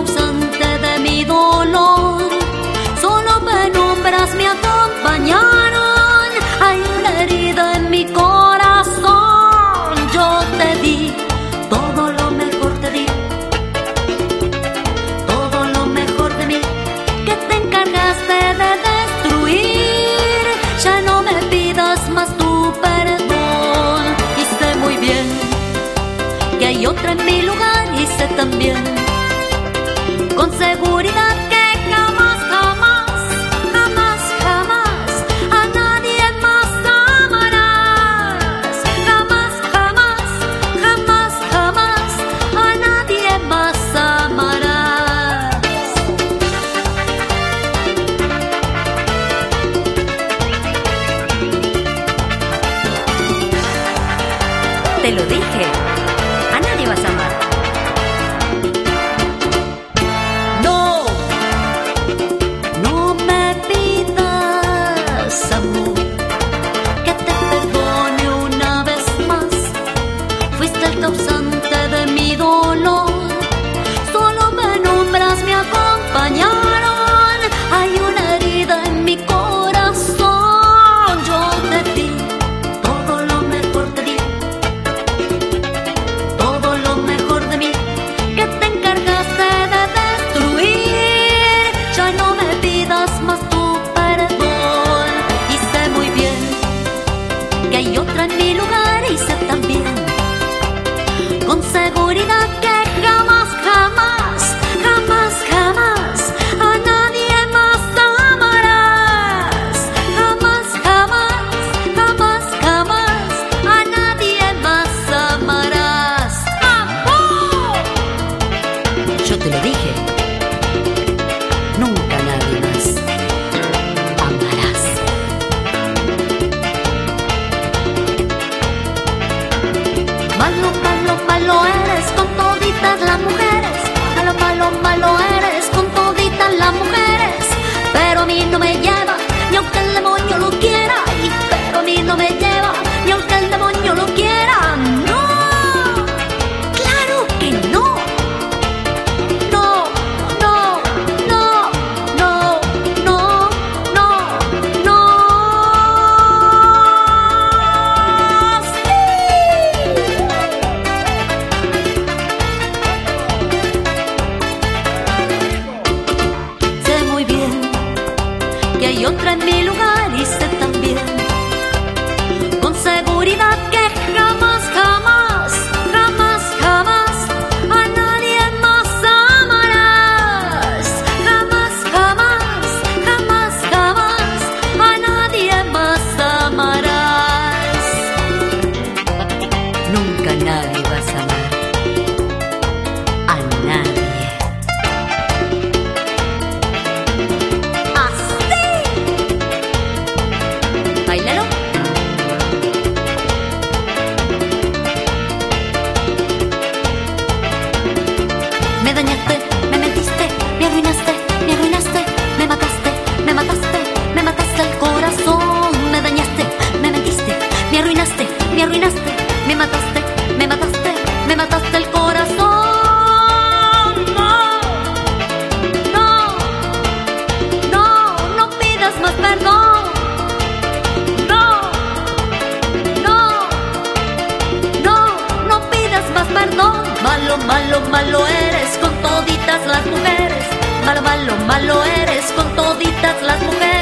Causante de mi dolor, solo penumbras me acompañaron. Hay una herida en mi corazón, yo te di todo lo mejor te di, todo lo mejor de mí que te encargaste de destruir. Ya no me pidas más tu perdón. Y sé muy bien que hay otra en mi lugar y sé también con seguridad que jamás, jamás, jamás, jamás a nadie más amarás. Jamás, jamás, jamás, jamás a nadie más amarás. Te lo dije, a nadie vas a amar. Seguridad que jamás, jamás, jamás, jamás a nadie más amarás. Jamás, jamás, jamás, jamás a nadie más amarás. ¡Amor! Yo te lo dije. Malo, malo, malo eres con toditas las mujeres. Malo, malo, malo hay otra en mi lugar me mataste, me mataste el corazón. Me dañaste, me mentiste, me arruinaste, me arruinaste, me mataste, me mataste, me mataste el corazón. No, no, no, no pidas más perdón. No, no, no, no pidas más perdón. Malo, malo, malo eres con toditas las mujeres. Malo, malo, malo eres con toditas las mujeres.